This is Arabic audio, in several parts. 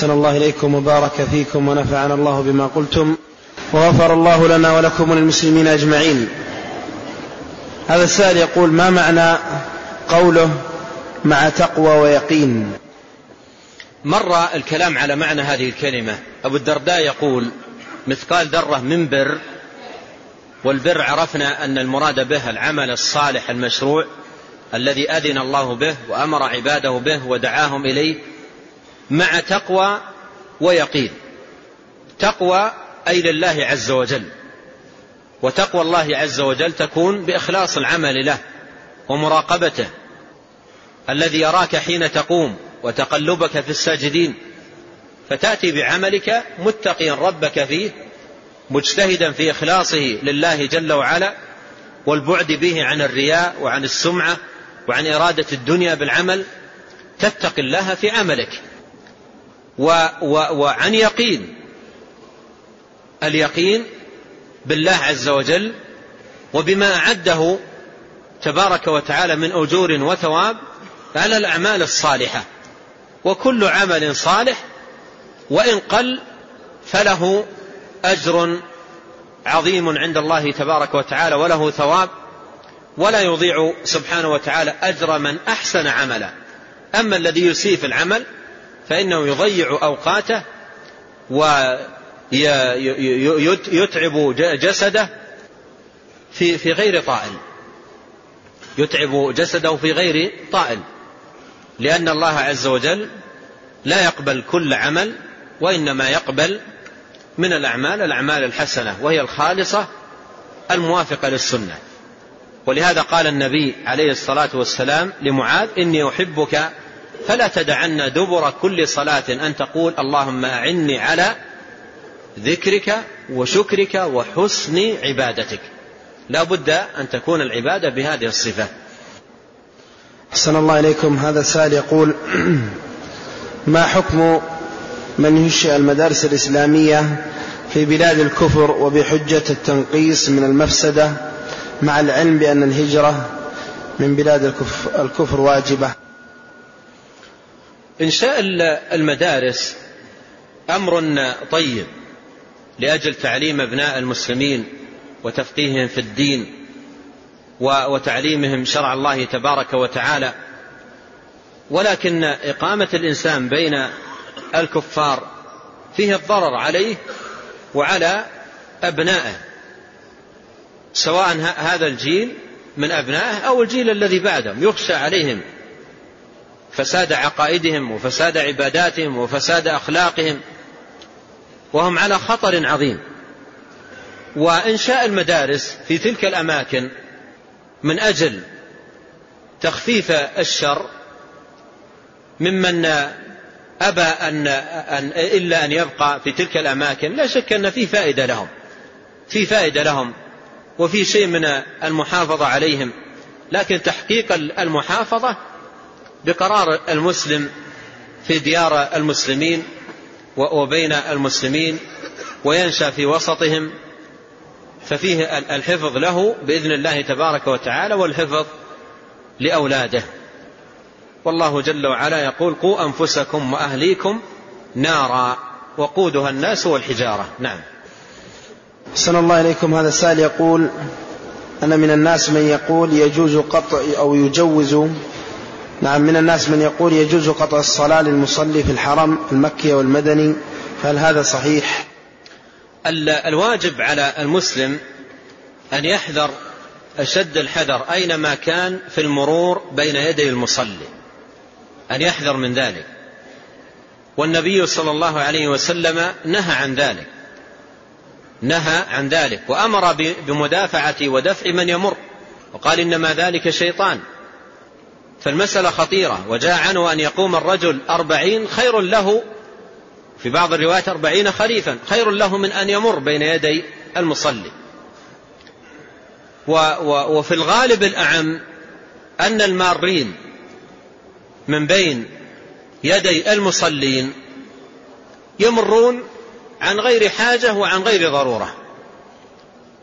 أحسن الله إليكم وبارك فيكم ونفعنا الله بما قلتم وغفر الله لنا ولكم وللمسلمين أجمعين. هذا السائل يقول ما معنى قوله مع تقوى ويقين؟ مر الكلام على معنى هذه الكلمة. أبو الدرداء يقول مثقال ذرة من بر والبر عرفنا أن المراد به العمل الصالح المشروع الذي أذن الله به وأمر عباده به ودعاهم إليه مع تقوى ويقين. تقوى أي لله عز وجل. وتقوى الله عز وجل تكون بإخلاص العمل له ومراقبته. الذي يراك حين تقوم وتقلبك في الساجدين فتأتي بعملك متقيا ربك فيه مجتهدا في إخلاصه لله جل وعلا والبعد به عن الرياء وعن السمعة وعن إرادة الدنيا بالعمل تتقي الله في عملك. و و وعن يقين. اليقين بالله عز وجل وبما أعده تبارك وتعالى من أجور وثواب على الأعمال الصالحة. وكل عمل صالح وإن قل فله أجر عظيم عند الله تبارك وتعالى وله ثواب ولا يضيع سبحانه وتعالى أجر من أحسن عملا. أما الذي يسيء في العمل فإنه يضيع أوقاته ويتعب جسده في في غير طائل. يتعب جسده في غير طائل. لأن الله عز وجل لا يقبل كل عمل وإنما يقبل من الأعمال الأعمال الحسنة وهي الخالصة الموافقة للسنة. ولهذا قال النبي عليه الصلاة والسلام لمعاذ إني أحبك فلا تدعن دبر كل صلاة أن تقول اللهم أعني على ذكرك وشكرك وحسن عبادتك. لا بد أن تكون العبادة بهذه الصفة. أحسن الله إليكم. هذا سائل يقول ما حكم من ينشئ المدارس الإسلامية في بلاد الكفر وبحجة التنقيص من المفسدة مع العلم بأن الهجرة من بلاد الكفر واجبة؟ إنشاء المدارس أمر طيب لأجل تعليم أبناء المسلمين وتفقيههم في الدين وتعليمهم شرع الله تبارك وتعالى. ولكن إقامة الإنسان بين الكفار فيه الضرر عليه وعلى أبنائه سواء هذا الجيل من أبنائه أو الجيل الذي بعدهم يخشى عليهم فساد عقائدهم وفساد عباداتهم وفساد أخلاقهم وهم على خطر عظيم. وإنشاء المدارس في تلك الأماكن من أجل تخفيف الشر ممن أبى أن, أن إلا أن يبقى في تلك الأماكن. لا شك أن في فائدة لهم. في فائدة لهم. وفي شيء من المحافظة عليهم. لكن تحقيق المحافظة بقرار المسلم في ديار المسلمين وبين المسلمين وينشأ في وسطهم ففيه الحفظ له بإذن الله تبارك وتعالى والحفظ لأولاده. والله جل وعلا يقول قوا أنفسكم وأهليكم نارا وقودها الناس والحجارة. نعم. أحسن الله إليكم. هذا السائل يقول أنا من الناس من يقول يجوز قطع أو يجوز نعم من الناس من يقول يجوز قطع الصلاة للمصلي في الحرم المكي والمدني فهل هذا صحيح؟ الواجب على المسلم أن يحذر أشد الحذر أينما كان في المرور بين يدي المصلي أن يحذر من ذلك. والنبي صلى الله عليه وسلم نهى عن ذلك نهى عن ذلك وأمر بمدافعة ودفع من يمر وقال إنما ذلك شيطان. فالمسألة خطيرة. وجاء عنه أن يقوم الرجل أربعين خير له في بعض الروايات أربعين خريفا خير له من أن يمر بين يدي المصلي. وفي الغالب الأعم أن المارين من بين يدي المصلين يمرون عن غير حاجة وعن غير ضرورة.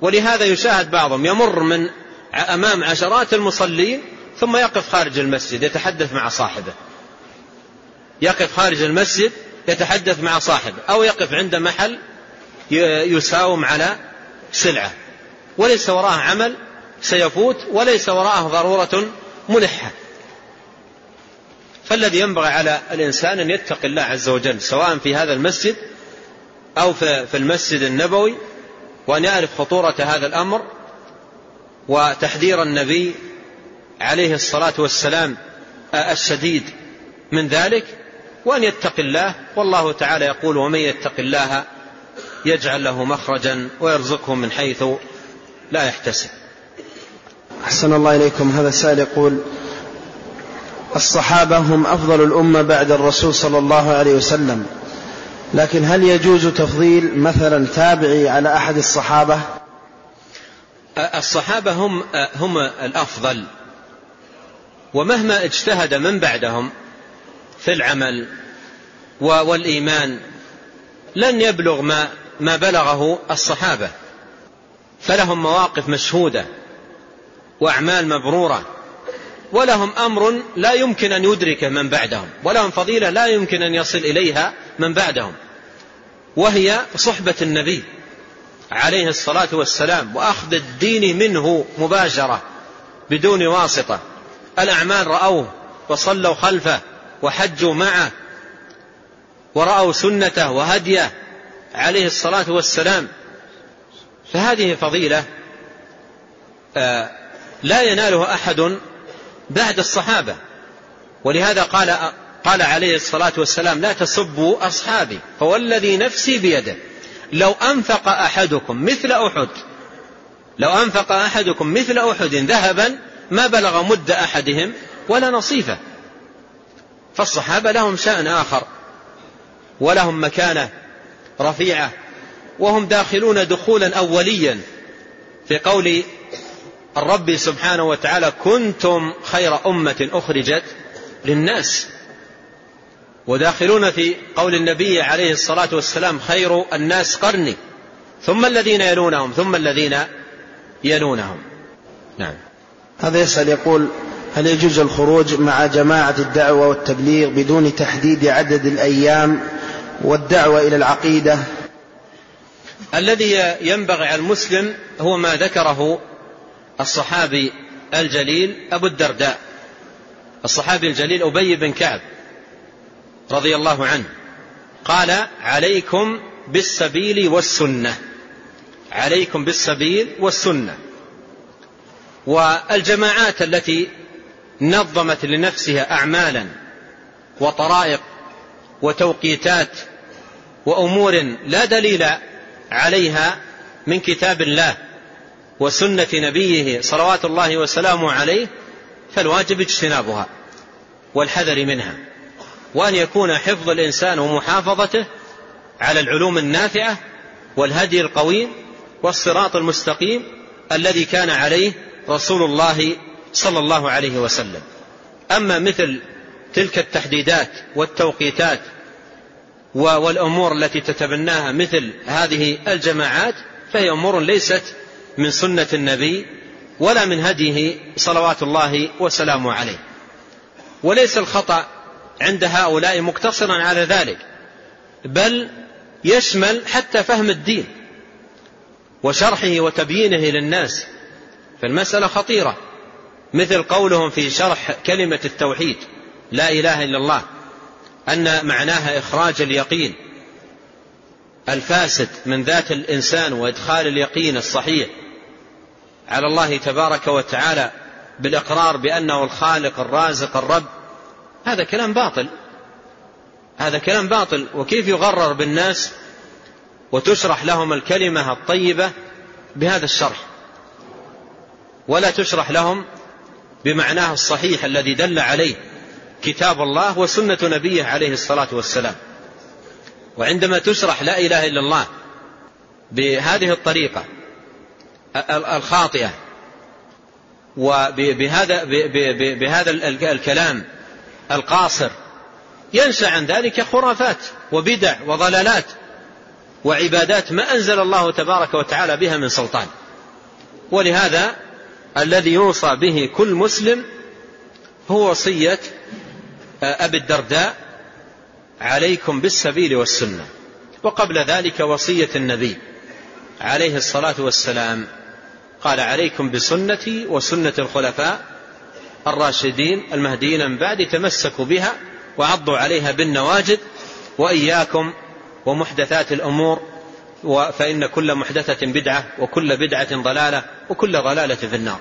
ولهذا يشاهد بعضهم يمر من أمام عشرات المصلين ثم يقف خارج المسجد يتحدث مع صاحبه. يقف خارج المسجد يتحدث مع صاحبه أو يقف عند محل يساوم على سلعة. وليس وراءه عمل سيفوت وليس وراءه ضرورة ملحة فالذي ينبغي على الإنسان أن يتقي الله عز وجل سواء في هذا المسجد أو في المسجد النبوي وأن يعرف خطورة هذا الأمر وتحذير النبي عليه الصلاة والسلام الشديد من ذلك وأن يتقي الله والله تعالى يقول ومن يتق الله يجعل له مخرجا ويرزقه من حيث لا يحتسب. أحسن الله إليكم. هذا السائل يقول الصحابة هم أفضل الأمة بعد الرسول صلى الله عليه وسلم لكن هل يجوز تفضيل مثلا تابعي على أحد الصحابة؟ الصحابة هم, هم الأفضل. ومهما اجتهد من بعدهم في العمل والإيمان لن يبلغ ما, ما بلغه الصحابة. فلهم مواقف مشهودة وأعمال مبرورة ولهم أمر لا يمكن أن يدركه من بعدهم ولهم فضيلة لا يمكن أن يصل إليها من بعدهم وهي صحبة النبي عليه الصلاة والسلام وأخذ الدين منه مباشرة بدون واسطة. الأعمال رأوه وصلوا خلفه وحجوا معه ورأوا سنته وهديه عليه الصلاة والسلام. فهذه فضيلة آه، لا ينالها أحد بعد الصحابة. ولهذا قال قال عليه الصلاة والسلام لا تسبوا أصحابي فوالذي نفسي بيده. لو أنفق أحدكم مثل أحد لو أنفق أحدكم مثل أحد ذهبا ما بلغ مد أحدهم ولا نصيفه. فالصحابة لهم شأن آخر ولهم مكانة رفيعة وهم داخلون دخولا أوليا في قول الرب سبحانه وتعالى كنتم خير أمة أخرجت للناس وداخلون في قول النبي عليه الصلاة والسلام خير الناس قرني ثم الذين يلونهم ثم الذين يلونهم. نعم. هذا يسأل يقول هل يجوز الخروج مع جماعة الدعوة والتبليغ بدون تحديد عدد الأيام والدعوة إلى العقيدة؟ الذي ينبغي على المسلم هو ما ذكره الصحابي الجليل أبو الدرداء. الصحابي الجليل أبي بن كعب رضي الله عنه. قال عليكم بالسبيل والسنة. عليكم بالسبيل والسنة. والجماعات التي نظمت لنفسها أعمالا وطرائق وتوقيتات وأمور لا دليل عليها من كتاب الله وسنة نبيه صلوات الله وسلامه عليه فالواجب اجتنابها والحذر منها وأن يكون حفظ الإنسان ومحافظته على العلوم النافعة والهدي القويم والصراط المستقيم الذي كان عليه رسول الله صلى الله عليه وسلم. أما مثل تلك التحديدات والتوقيتات والأمور التي تتبناها مثل هذه الجماعات فهي أمور ليست من سنة النبي ولا من هديه صلوات الله وسلامه عليه. وليس الخطأ عند هؤلاء مقتصرا على ذلك بل يشمل حتى فهم الدين وشرحه وتبيينه للناس. فالمسألة خطيرة. مثل قولهم في شرح كلمة التوحيد لا إله إلا الله أن معناها إخراج اليقين. الفاسد من ذات الإنسان وإدخال اليقين الصحيح. على الله تبارك وتعالى بالإقرار بأنه الخالق الرازق الرب. هذا كلام باطل. هذا كلام باطل. وكيف يغرر بالناس وتشرح لهم الكلمة الطيبة بهذا الشرح؟ ولا تشرح لهم بمعناه الصحيح الذي دل عليه كتاب الله وسنة نبيه عليه الصلاة والسلام. وعندما تشرح لا إله إلا الله بهذه الطريقة الخاطئة وبهذا بهذا الكلام القاصر ينشا عن ذلك خرافات وبدع وضلالات وعبادات ما أنزل الله تبارك وتعالى بها من سلطان. ولهذا الذي يوصى به كل مسلم هو وصية أبي الدرداء عليكم بالسبيل والسنة. وقبل ذلك وصية النبي عليه الصلاة والسلام. قال عليكم بسنتي وسنة الخلفاء الراشدين المهديين من بعد تمسكوا بها وعضوا عليها بالنواجد وإياكم ومحدثات الأمور فإن كل محدثة بدعة وكل بدعة ضلالة وكل ضلالة في النار.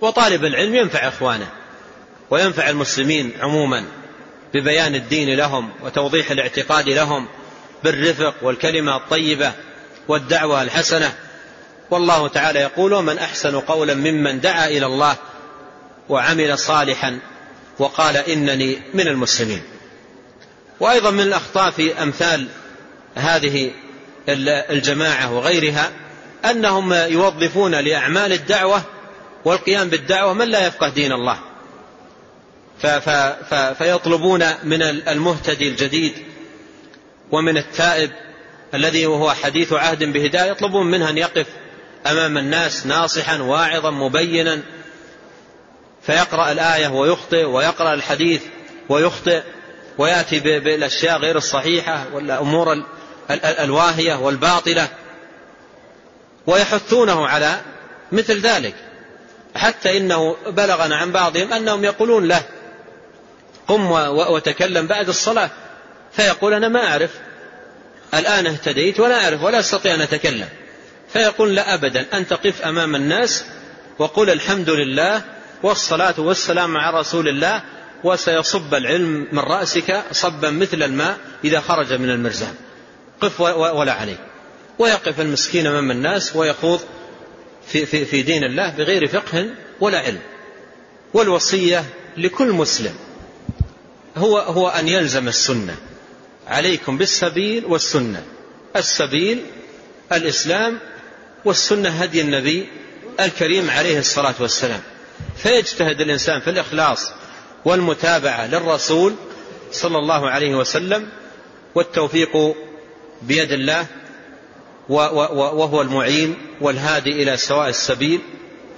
وطالب العلم ينفع إخوانه وينفع المسلمين عموما ببيان الدين لهم وتوضيح الاعتقاد لهم بالرفق والكلمة الطيبة والدعوة الحسنة. والله تعالى يقول ومن أحسن قولا ممن دعا إلى الله وعمل صالحا وقال إنني من المسلمين. وأيضا من الأخطاء في أمثال هذه الجماعة وغيرها أنهم يوظفون لأعمال الدعوة والقيام بالدعوة من لا يفقه دين الله. فيطلبون من المهتدي الجديد ومن التائب الذي هو حديث عهد بهداية يطلبون منه أن يقف أمام الناس ناصحا واعظا مبينا. فيقرأ الآية ويخطئ ويقرأ الحديث ويخطئ ويأتي بالأشياء غير الصحيحة والأمور الواهية والباطلة ويحثونه على مثل ذلك حتى إنه بلغنا عن بعضهم أنهم يقولون له قم وتكلم بعد الصلاة فيقول أنا ما أعرف الآن اهتديت ولا أعرف ولا أستطيع أن أتكلم فيقول لا أبدا أن تقف أمام الناس وقل الحمد لله والصلاة والسلام على رسول الله وسيصب العلم من رأسك صبا مثل الماء إذا خرج من المرزان قف ولا عليه. ويقف المسكين أمام الناس ويخوض في, في, في دين الله بغير فقه ولا علم. والوصية لكل مسلم هو, هو أن يلزم السنة. عليكم بالسبيل والسنة. السبيل الإسلام والسنة هدي النبي الكريم عليه الصلاة والسلام. فيجتهد الإنسان في الإخلاص والمتابعة للرسول صلى الله عليه وسلم والتوفيق بيد الله وهو المعين والهادي إلى سواء السبيل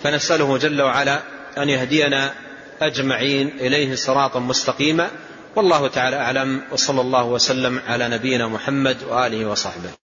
فنسأله جل وعلا أن يهدينا أجمعين إليه صراطا مستقيما. والله تعالى أعلم وصلى الله وسلم على نبينا محمد وآله وصحبه.